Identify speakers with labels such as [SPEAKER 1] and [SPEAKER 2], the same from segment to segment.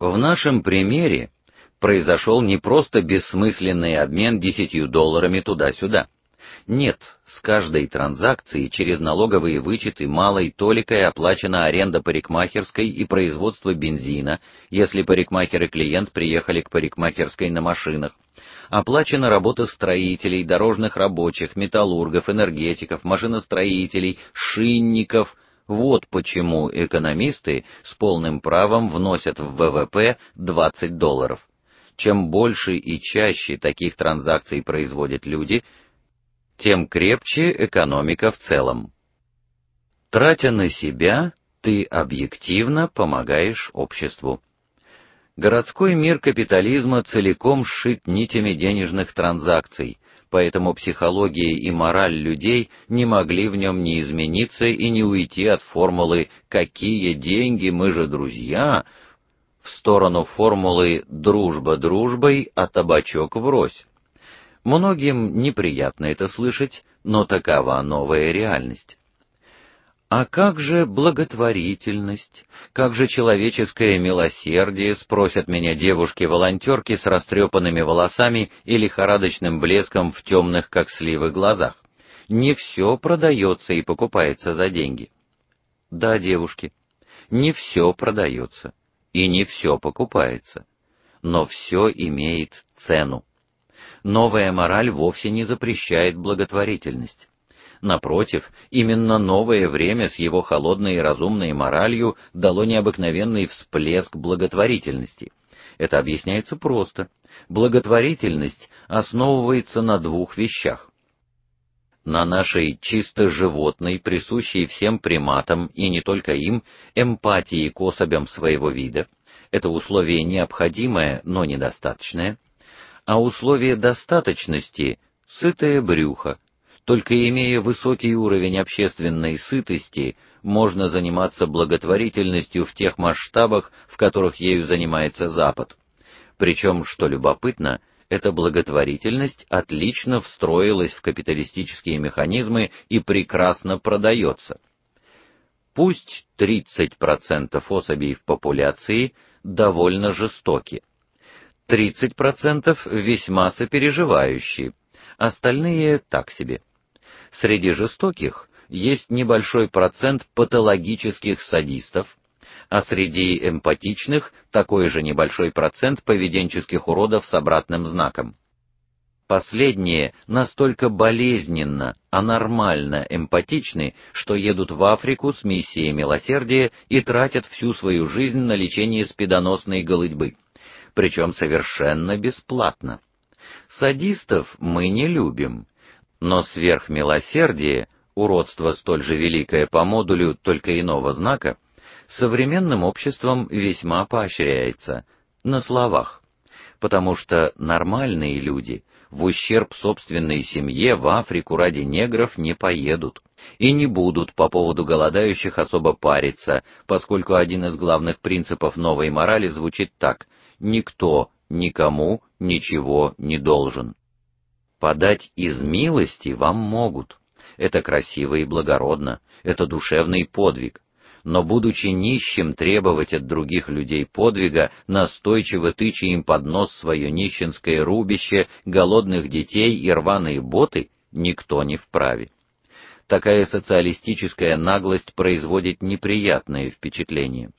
[SPEAKER 1] В нашем примере произошел не просто бессмысленный обмен десятью долларами туда-сюда. Нет, с каждой транзакции через налоговые вычеты малой толикой оплачена аренда парикмахерской и производство бензина, если парикмахер и клиент приехали к парикмахерской на машинах. Оплачена работа строителей, дорожных рабочих, металлургов, энергетиков, машиностроителей, шинников. Вот почему экономисты с полным правом вносят в ВВП 20 долларов. Чем больше и чаще таких транзакций производят люди, тем крепче экономика в целом. Тратя на себя, ты объективно помогаешь обществу. Городской мир капитализма целиком сшит нитями денежных транзакций, поэтому психология и мораль людей не могли в нем не измениться и не уйти от формулы какие деньги, мы же друзья, в сторону формулы дружба дружбой, а табачок врозь. Многим неприятно это слышать, но такова новая реальность. А как же благотворительность? Как же человеческое милосердие, спросят меня девушки-волонтерки с растрепанными волосами и лихорадочным блеском в темных, как сливы, глазах. Не все продается и покупается за деньги. Да, девушки, не все продается и не все покупается, но все имеет цену. Новая мораль вовсе не запрещает благотворительность. Напротив, именно новое время с его холодной и разумной моралью дало необыкновенный всплеск благотворительности. Это объясняется просто. Благотворительность основывается на двух вещах: на нашей чисто животной, присущей всем приматам и не только им, эмпатии к особям своего вида. Это условие необходимое, но недостаточное. А условие достаточности сытое брюхо. Только имея высокий уровень общественной сытости, можно заниматься благотворительностью в тех масштабах, в которых ею занимается Запад. Причем, что любопытно, эта благотворительность отлично встроилась в капиталистические механизмы и прекрасно продается. Пусть 30% особей в популяции довольно жестоки. 30% весьма сопереживающие, остальные так себе. Среди жестоких есть небольшой процент патологических садистов, а среди эмпатичных такой же небольшой процент поведенческих уродов с обратным знаком. Последние настолько болезненно, а нормально эмпатичны, что едут в Африку с миссией милосердия и тратят всю свою жизнь на лечение спидоносной голодьбы, причем совершенно бесплатно. Садистов мы не любим, но сверхмилосердие, уродство столь же великое по модулю, только иного знака, современным обществом весьма поощряется на словах, потому что нормальные люди в ущерб собственной семье в Африку ради негров не поедут и не будут по поводу голодающих особо париться, поскольку один из главных принципов новой морали звучит так: никто никому ничего не должен. Подать из милости вам могут. Это красиво и благородно, это душевный подвиг но будучи нищим требовать от других людей подвига, настойчиво тыча им под нос свое нищенское рубище, голодных детей и рваные боты, никто не вправе. Такая социалистическая наглость производит неприятное впечатление.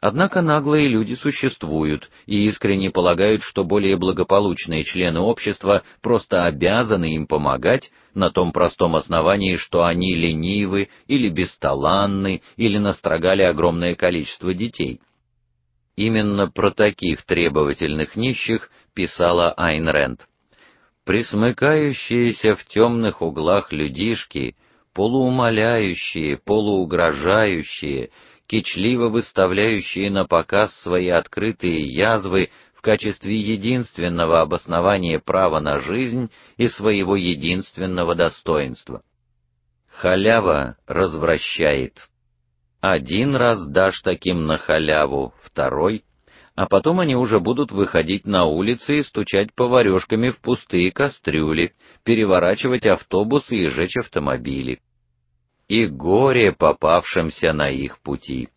[SPEAKER 1] Однако наглые люди существуют и искренне полагают, что более благополучные члены общества просто обязаны им помогать на том простом основании, что они ленивы или бесталанны или настрогали огромное количество детей. Именно про таких требовательных нищих писала Айн Рэнд. Присмыкающиеся в темных углах людишки, полуумоляющие, полуугрожающие, кичливо выставляющие на показ свои открытые язвы в качестве единственного обоснования права на жизнь и своего единственного достоинства. Халява развращает. Один раз дашь таким на халяву, второй, а потом они уже будут выходить на улицы и стучать поварёшками в пустые кастрюли, переворачивать автобусы и жечь автомобили и горе попавшимся на их пути.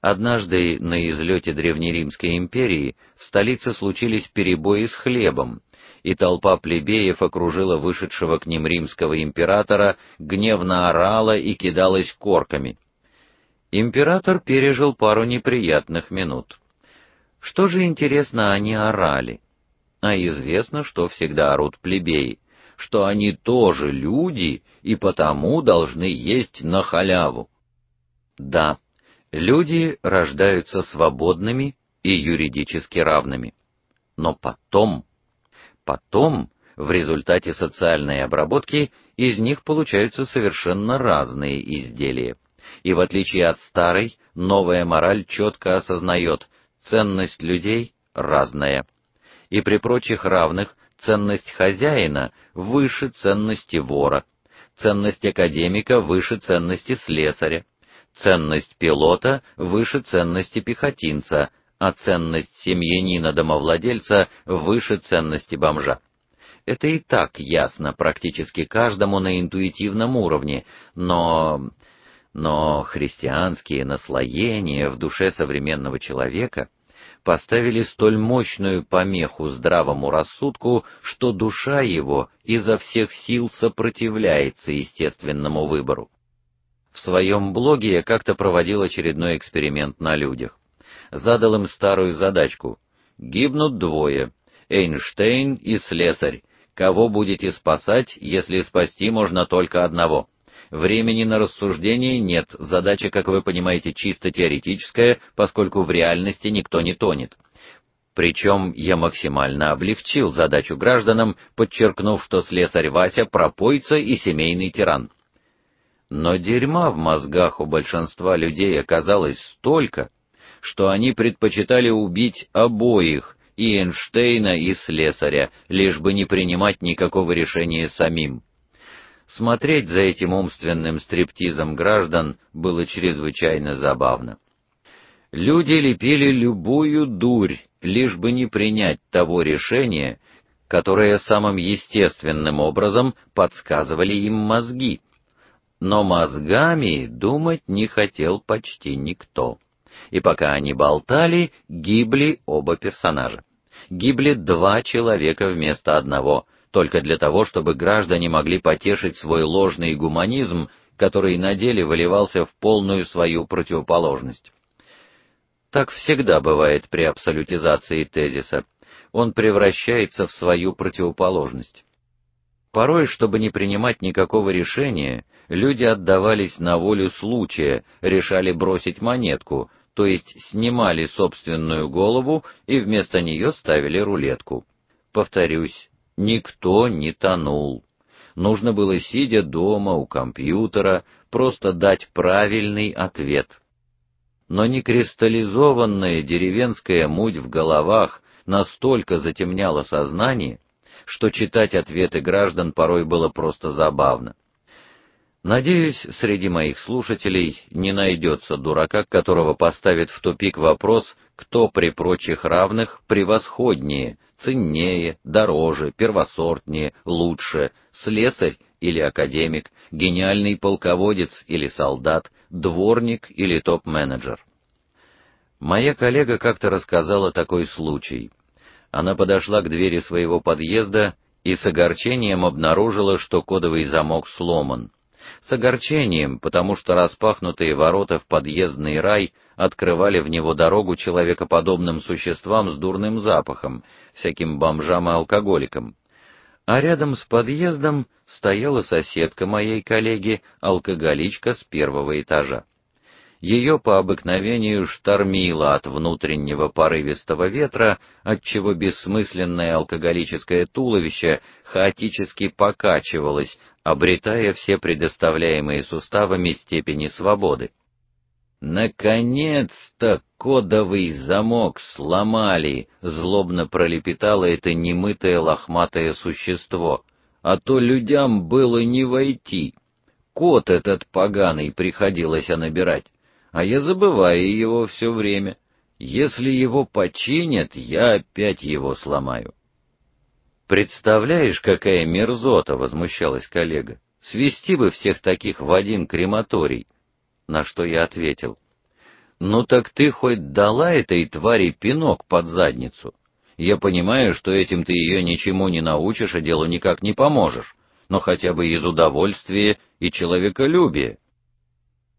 [SPEAKER 1] Однажды на излете древнеримской империи в столице случились перебои с хлебом, и толпа плебеев окружила вышедшего к ним римского императора, гневно орала и кидалась корками. Император пережил пару неприятных минут. Что же интересно они орали? А известно, что всегда орут плебеи, что они тоже люди и потому должны есть на халяву. Да, люди рождаются свободными и юридически равными. Но потом, потом в результате социальной обработки из них получаются совершенно разные изделия. И в отличие от старой, новая мораль четко осознает, ценность людей разная. И при прочих равных ценность хозяина выше ценности вора, ценность академика выше ценности слесаря, ценность пилота выше ценности пехотинца, а ценность семьянина-домовладельца выше ценности бомжа. Это и так ясно практически каждому на интуитивном уровне, но но христианские наслоения в душе современного человека поставили столь мощную помеху здравому рассудку, что душа его изо всех сил сопротивляется естественному выбору. В своем блоге я как-то проводил очередной эксперимент на людях. Задал им старую задачку: гибнут двое: Эйнштейн и слесарь. Кого будете спасать, если спасти можно только одного? Времени на рассуждение нет, задача, как вы понимаете, чисто теоретическая, поскольку в реальности никто не тонет. Причем я максимально облегчил задачу гражданам, подчеркнув, что слесарь Вася пропойца и семейный тиран. Но дерьма в мозгах у большинства людей оказалось столько, что они предпочитали убить обоих, и Эйнштейна, и слесаря, лишь бы не принимать никакого решения самим. Смотреть за этим умственным стриптизом граждан было чрезвычайно забавно. Люди лепили любую дурь, лишь бы не принять того решения, которое самым естественным образом подсказывали им мозги. Но мозгами думать не хотел почти никто. И пока они болтали, гибли оба персонажа. Гибли два человека вместо одного — только для того, чтобы граждане могли потешить свой ложный гуманизм, который на деле выливался в полную свою противоположность. Так всегда бывает при абсолютизации тезиса. Он превращается в свою противоположность. Порой, чтобы не принимать никакого решения, люди отдавались на волю случая, решали бросить монетку, то есть снимали собственную голову и вместо нее ставили рулетку. Повторюсь, Никто не тонул. Нужно было сидя дома у компьютера просто дать правильный ответ. Но не кристаллизованная деревенская муть в головах настолько затемняла сознание, что читать ответы граждан порой было просто забавно. Надеюсь, среди моих слушателей не найдется дурака, которого поставит в тупик вопрос, кто при прочих равных превосходнее, ценнее, дороже, первосортнее, лучше, слесарь или академик, гениальный полководец или солдат, дворник или топ-менеджер. Моя коллега как-то рассказала такой случай. Она подошла к двери своего подъезда и с огорчением обнаружила, что кодовый замок сломан. С огорчением, потому что распахнутые ворота в подъездный рай открывали в него дорогу человекоподобным существам с дурным запахом, всяким бомжам и алкоголикам. А рядом с подъездом стояла соседка моей коллеги, алкоголичка с первого этажа. Ее по обыкновению штормило от внутреннего порывистого ветра, отчего бессмысленное алкоголическое туловище хаотически покачивалось, обретая все предоставляемые суставами степени свободы. Наконец-то кодовый замок сломали, злобно пролепетало это немытое лохматое существо. А то людям было не войти. Код этот поганый приходилось набирать, а я забываю его все время. Если его починят, я опять его сломаю. Представляешь, какая мерзота, возмущалась коллега. Свести бы всех таких в один крематорий. На что я ответил: Ну так ты хоть дала этой твари пинок под задницу. Я понимаю, что этим ты ее ничему не научишь, а делу никак не поможешь, но хотя бы из удовольствия и человеколюбия.